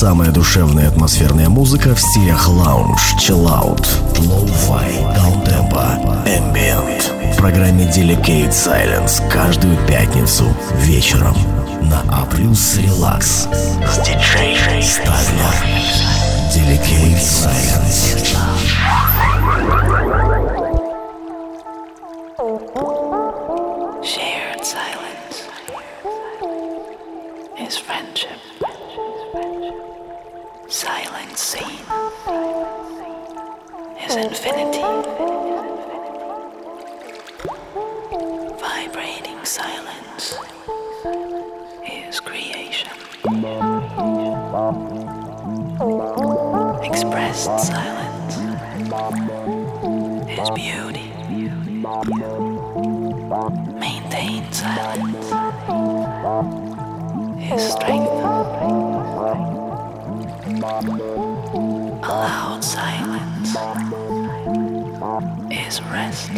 Самая душевная атмосферная музыка в стилях лаунж, чиллаут, лоу-фай, даунтемпо, ambient. В программе Delicate Silence каждую пятницу вечером на А+, Relax с диджей Стаглер. Delicate Silence. Is infinity. Vibrating silence is creation. Expressed silence is beauty. Maintained silence is strength. Allowed silence is rest.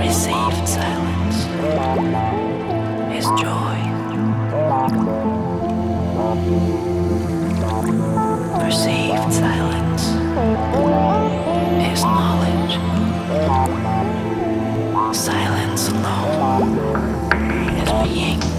Received silence is joy. Perceived silence is knowledge. Silence alone is being.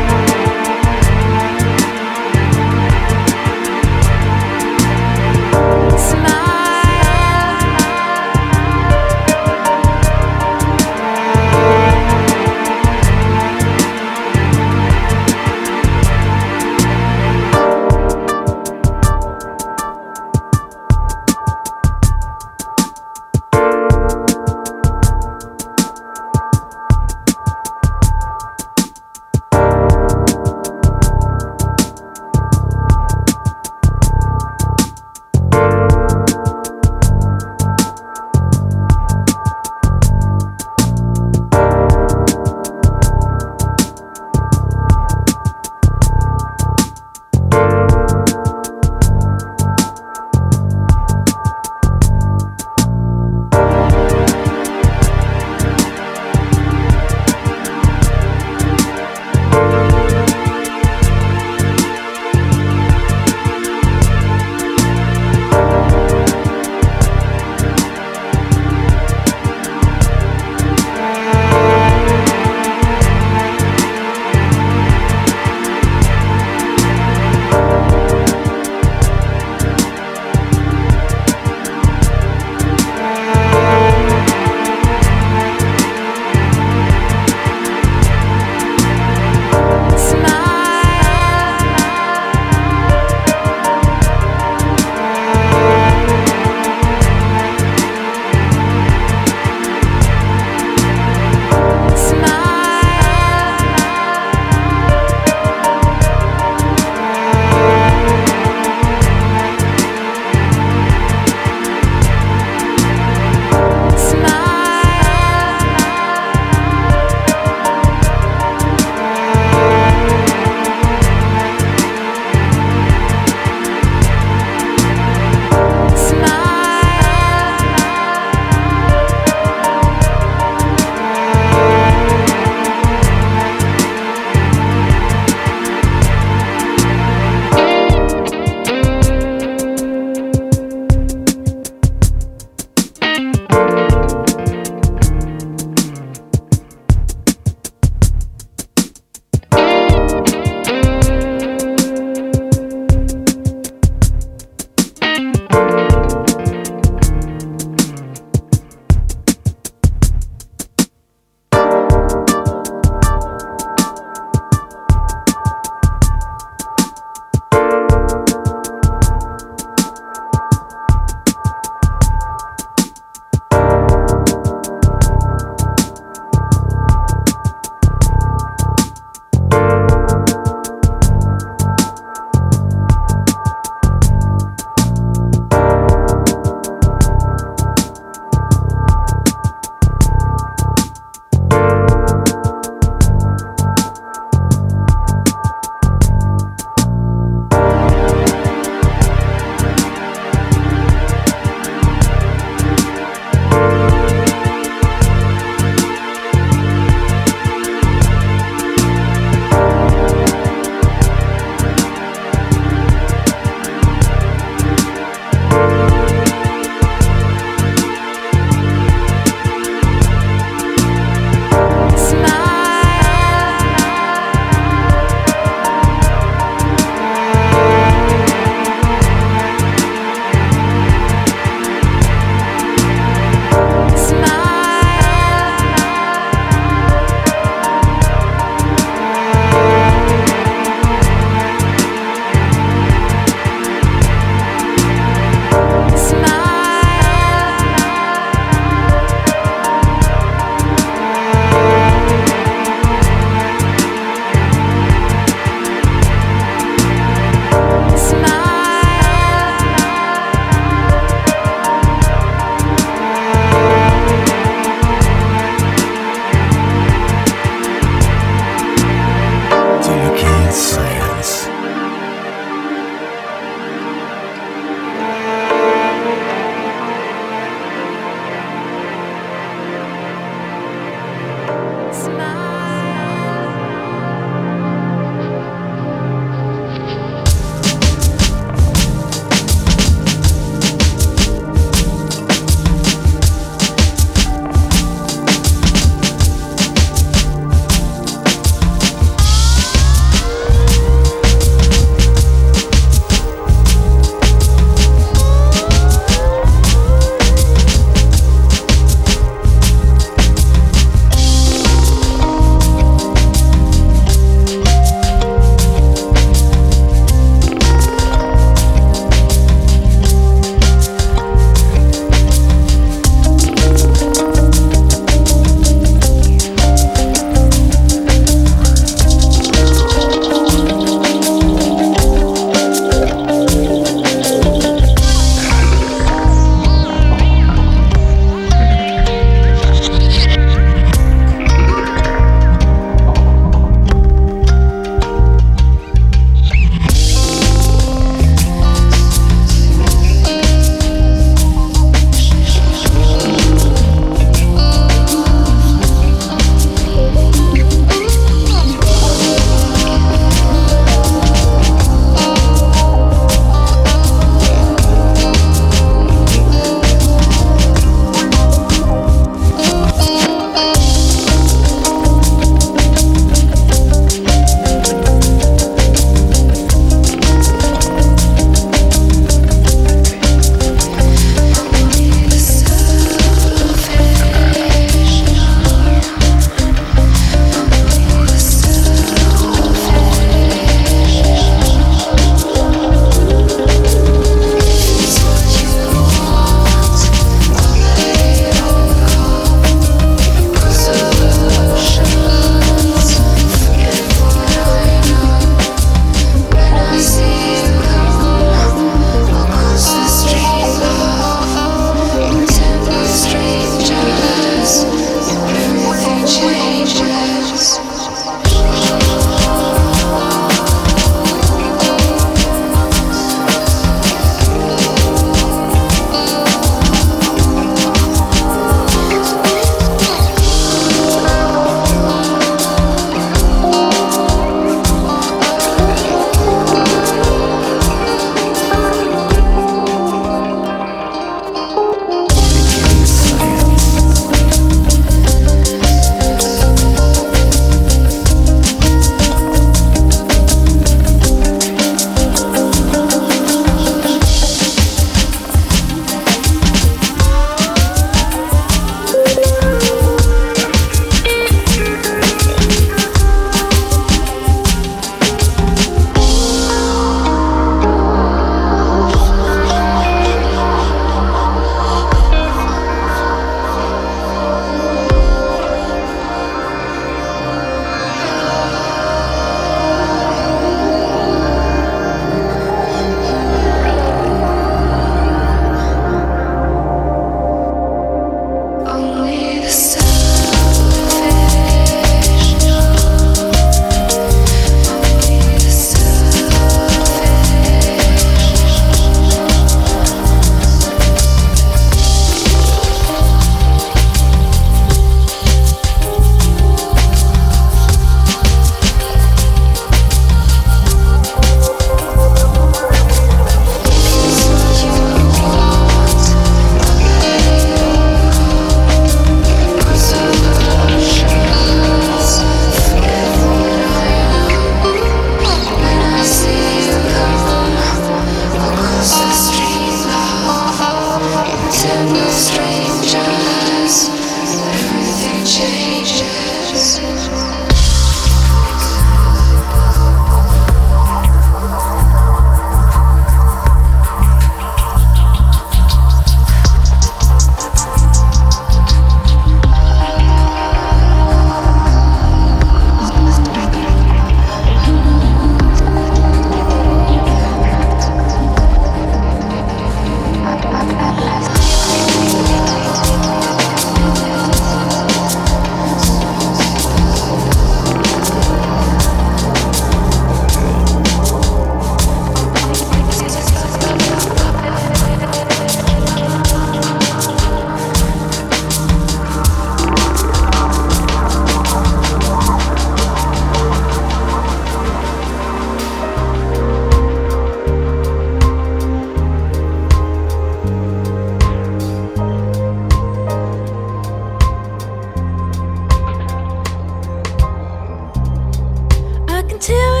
until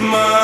my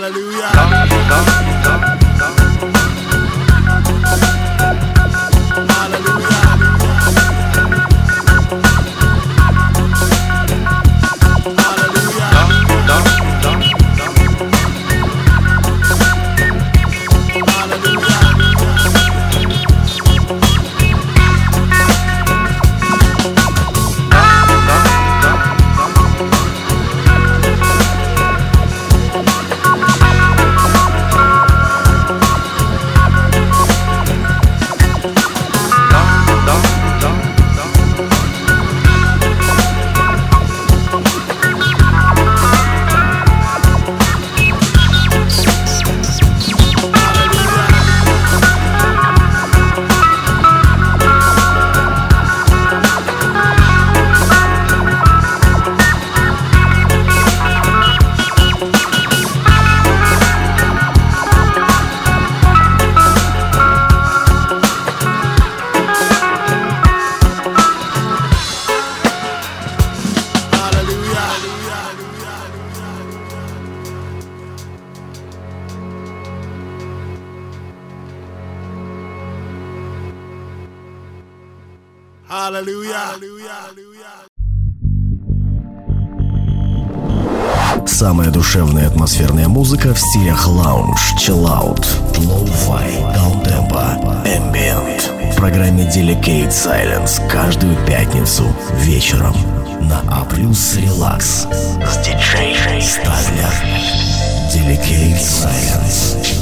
Hallelujah. Атмосферная музыка в стилях лаунж, чиллаут, лоу-фай, даунтемпо, ambient. В программе Delicate Silence каждую пятницу вечером на А+, Relax с диджей Стаглер. Delicate Silence.